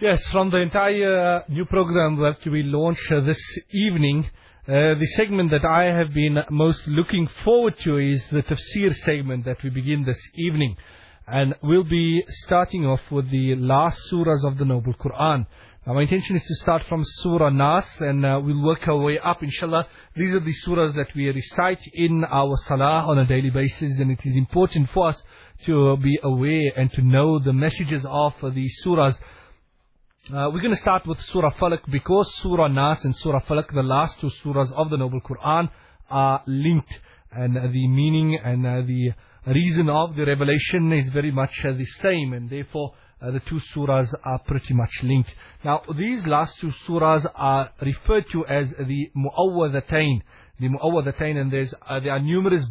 Yes, from the entire uh, new program that we launch uh, this evening, uh, the segment that I have been most looking forward to is the tafsir segment that we begin this evening. And we'll be starting off with the last surahs of the Noble Quran. Now my intention is to start from Surah Nas and uh, we'll work our way up inshallah. These are the surahs that we recite in our salah on a daily basis and it is important for us to be aware and to know the messages of these surahs uh, we're going to start with Surah Falaq because Surah Nas and Surah Falaq, the last two surahs of the Noble Quran, are linked. And uh, the meaning and uh, the reason of the revelation is very much the same. And therefore, the two surahs are pretty much linked. Now, these last two surahs are referred to as the Mu'awwadatain. The Mu'awwadatain, and there's, uh, there are numerous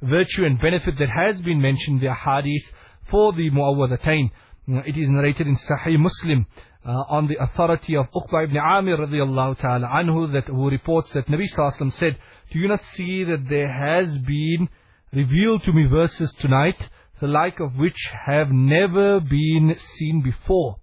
virtue and benefit that has been mentioned the hadith for the Mu'awwadatain. It is narrated in Sahih Muslim uh, on the authority of Uqba ibn Amir radiallahu ta'ala anhu that who reports that Nabi Sallallahu said, Do you not see that there has been revealed to me verses tonight, the like of which have never been seen before?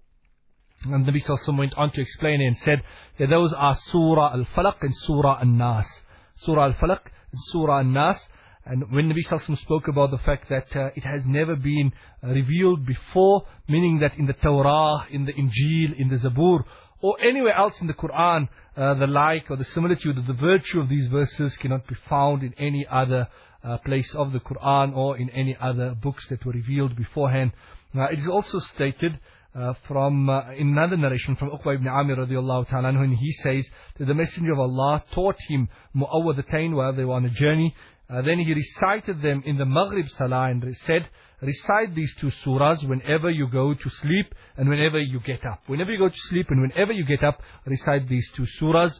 And Nabi Sallallahu went on to explain and said that those are Surah Al-Falaq and Surah An-Nas. Surah Al-Falaq and Surah An-Nas. And when Nabi Sallallahu spoke about the fact that uh, it has never been uh, revealed before, meaning that in the Torah, in the Injil, in the Zabur, or anywhere else in the Quran, uh, the like or the similitude or the virtue of these verses cannot be found in any other uh, place of the Quran or in any other books that were revealed beforehand. Now, it is also stated uh, from uh, in another narration from Uqba ibn Amir radiallahu ta'ala when he says that the Messenger of Allah taught him mu'awwadatain while they were on a journey uh, then he recited them in the Maghrib Salah and said, recite these two surahs whenever you go to sleep and whenever you get up. Whenever you go to sleep and whenever you get up, recite these two surahs.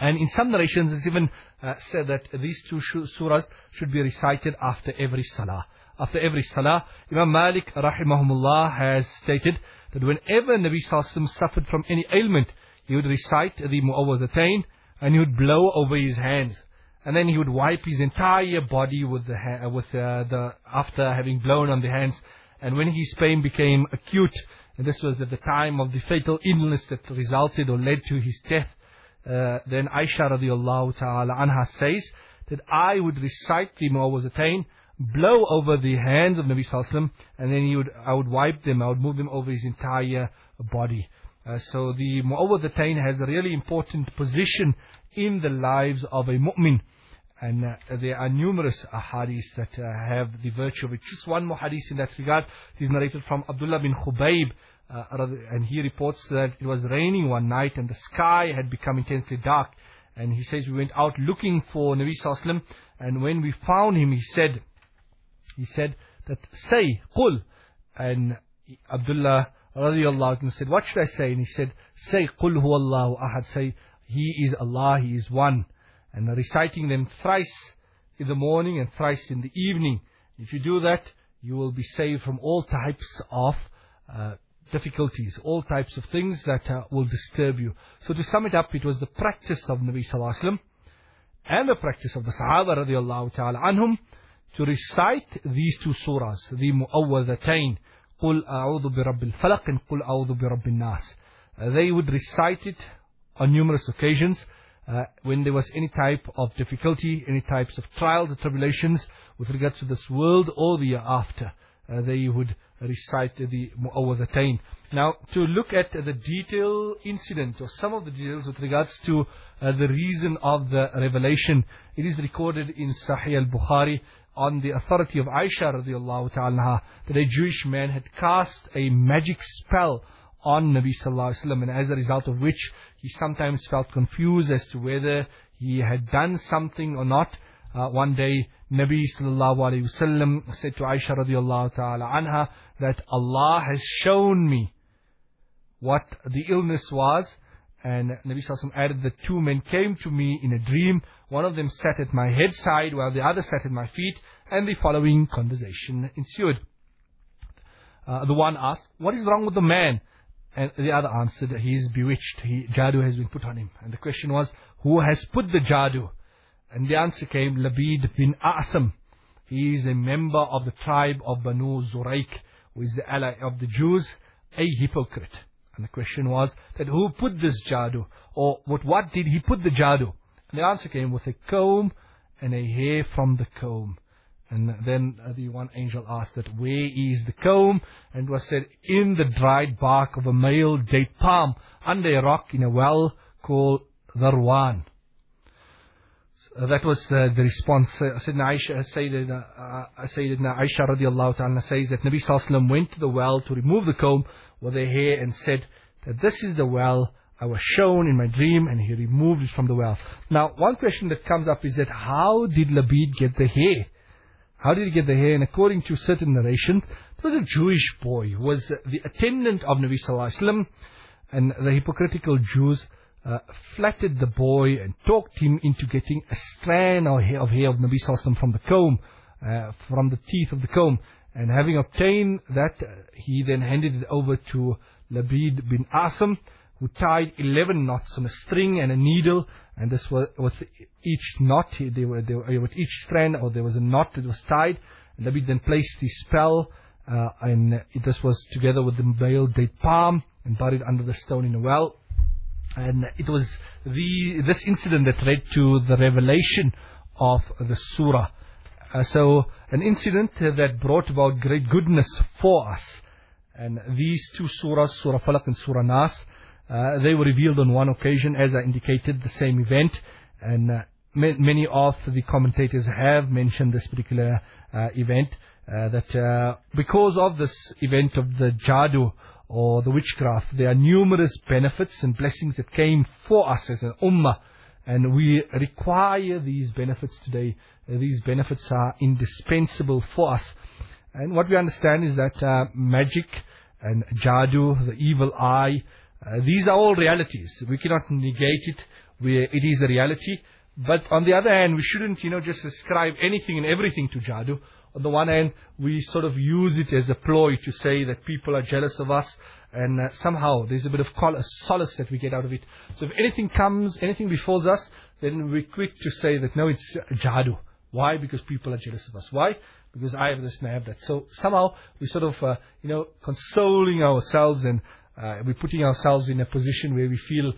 And in some narrations it's even uh, said that these two surahs should be recited after every salah. After every salah, Imam Malik rahimahumullah has stated that whenever Nabi Sallallahu suffered from any ailment, he would recite the Mu'awwadatain and he would blow over his hands and then he would wipe his entire body with the ha- with uh, the after having blown on the hands. And when his pain became acute, and this was at the time of the fatal illness that resulted or led to his death, uh, then Aisha radiallahu ta'ala anha says that I would recite the Mu'awwazatain, blow over the hands of Nabi Sallallahu and then he would, I would wipe them, I would move them over his entire body. Uh, so the Mu'awwazatain has a really important position in the lives of a mu'min. And uh, there are numerous ahadith that uh, have the virtue of it. Just one more hadith in that regard. It is narrated from Abdullah bin Khubayb. Uh, and he reports that it was raining one night and the sky had become intensely dark. And he says we went out looking for Nabi Sallallahu and when we found him, he said, he said that say, qul. And Abdullah radiallahu anhu said, what should I say? And he said, say, qul huwallahu ahad. Say, he is Allah, He is one and reciting them thrice in the morning and thrice in the evening. If you do that, you will be saved from all types of uh, difficulties, all types of things that uh, will disturb you. So to sum it up, it was the practice of Nabi Sallallahu Alaihi Wasallam and the practice of the Sahaba radiallahu ta'ala anhum to recite these two surahs, the Mu'awwadatain, قُلْ أَعُوذُ بِرَبِّ الْفَلَقِ and قُلْ أَعُوذُ بِرَبِّ النَّاسِ. Uh, they would recite it on numerous occasions uh, when there was any type of difficulty, any types of trials or tribulations with regards to this world or the after. Uh, they would recite the Mu'awwadatain. Now, to look at the detailed incident or some of the details with regards to uh, the reason of the revelation, it is recorded in Sahih al-Bukhari on the authority of Aisha radiallahu ta'ala that a Jewish man had cast a magic spell on Nabi Sallallahu Alaihi Wasallam and as a result of which he sometimes felt confused as to whether he had done something or not. Uh, one day Nabi Sallallahu Alaihi Wasallam said to Aisha radiallahu ta'ala anha that Allah has shown me what the illness was and Nabi Sallallahu added that two men came to me in a dream. One of them sat at my head side while the other sat at my feet and the following conversation ensued. Uh, the one asked, what is wrong with the man? And the other answered, he is bewitched. He, jadoo has been put on him. And the question was, who has put the jadoo? And the answer came, Labid bin Asam. He is a member of the tribe of Banu Zuraik, who is the ally of the Jews, a hypocrite. And the question was that who put this jadoo? Or with what did he put the jadoo? And the answer came with a comb and a hair from the comb. And then the one angel asked that, where is the comb? And was said, in the dried bark of a male date palm, under a rock in a well called Darwan. So that was uh, the response. Uh, Sayyidina Aisha, Sayyidina, uh, Sayyidina Aisha radiallahu ta'ala says that Nabi Sallallahu went to the well to remove the comb with the hair and said that this is the well I was shown in my dream and he removed it from the well. Now, one question that comes up is that how did Labid get the hair? How did he get the hair? And according to certain narrations, there was a Jewish boy who was the attendant of Nabi Sallallahu Alaihi Wasallam and the hypocritical Jews uh, flattered the boy and talked him into getting a strand of hair of, hair of Nabi Sallallahu from the comb, uh, from the teeth of the comb. And having obtained that, uh, he then handed it over to Labid bin Asim, who tied 11 knots on a string and a needle, and this was with each knot, they were, they were, with each strand, or there was a knot that was tied, and Nabi then placed the spell, uh, and this was together with the male date palm, and buried under the stone in a well. And it was the, this incident that led to the revelation of the surah. Uh, so, an incident that brought about great goodness for us. And these two surahs, Surah Falaq and Surah Nas, uh, they were revealed on one occasion, as I indicated, the same event. And uh, many of the commentators have mentioned this particular uh, event. Uh, that uh, because of this event of the jadoo or the witchcraft, there are numerous benefits and blessings that came for us as an ummah. And we require these benefits today. Uh, these benefits are indispensable for us. And what we understand is that magic and jadoo, the evil eye, uh, these are all realities. We cannot negate it. We, it is a reality. But on the other hand, we shouldn't, you know, just ascribe anything and everything to jadoo. On the one hand, we sort of use it as a ploy to say that people are jealous of us, and uh, somehow there's a bit of solace that we get out of it. So if anything comes, anything befalls us, then we're quick to say that no, it's jadoo. Why? Because people are jealous of us. Why? Because I have this and I have that. So somehow we sort of, uh, you know, consoling ourselves and uh, we're putting ourselves in a position where we feel,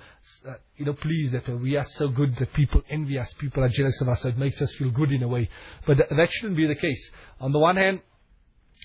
uh, you know, pleased that uh, we are so good that people envy us, people are jealous of us, so it makes us feel good in a way. But th- that shouldn't be the case. On the one hand,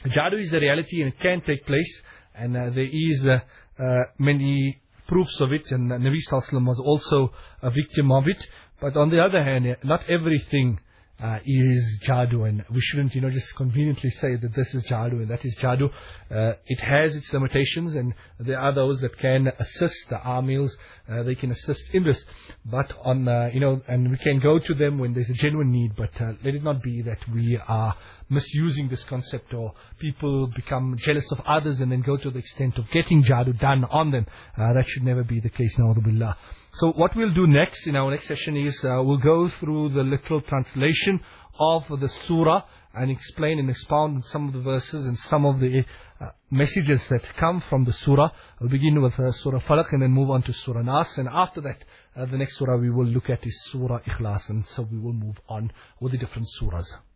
Jadoo is a reality and it can take place, and uh, there is uh, uh, many proofs of it, and Nabi Sallallahu was also a victim of it. But on the other hand, not everything uh, is jadoo, and we shouldn't, you know, just conveniently say that this is jadoo and that is jadoo. Uh, it has its limitations, and there are those that can assist the amils. Uh, they can assist in this, but on, uh, you know, and we can go to them when there's a genuine need. But uh, let it not be that we are misusing this concept, or people become jealous of others and then go to the extent of getting jadoo done on them. Uh, that should never be the case. Billah. So what we'll do next in our next session is uh, we'll go through the literal translation of the surah and explain and expound some of the verses and some of the uh, messages that come from the surah. I'll begin with uh, Surah Falaq and then move on to Surah Nas. And after that, uh, the next surah we will look at is Surah Ikhlas. And so we will move on with the different surahs.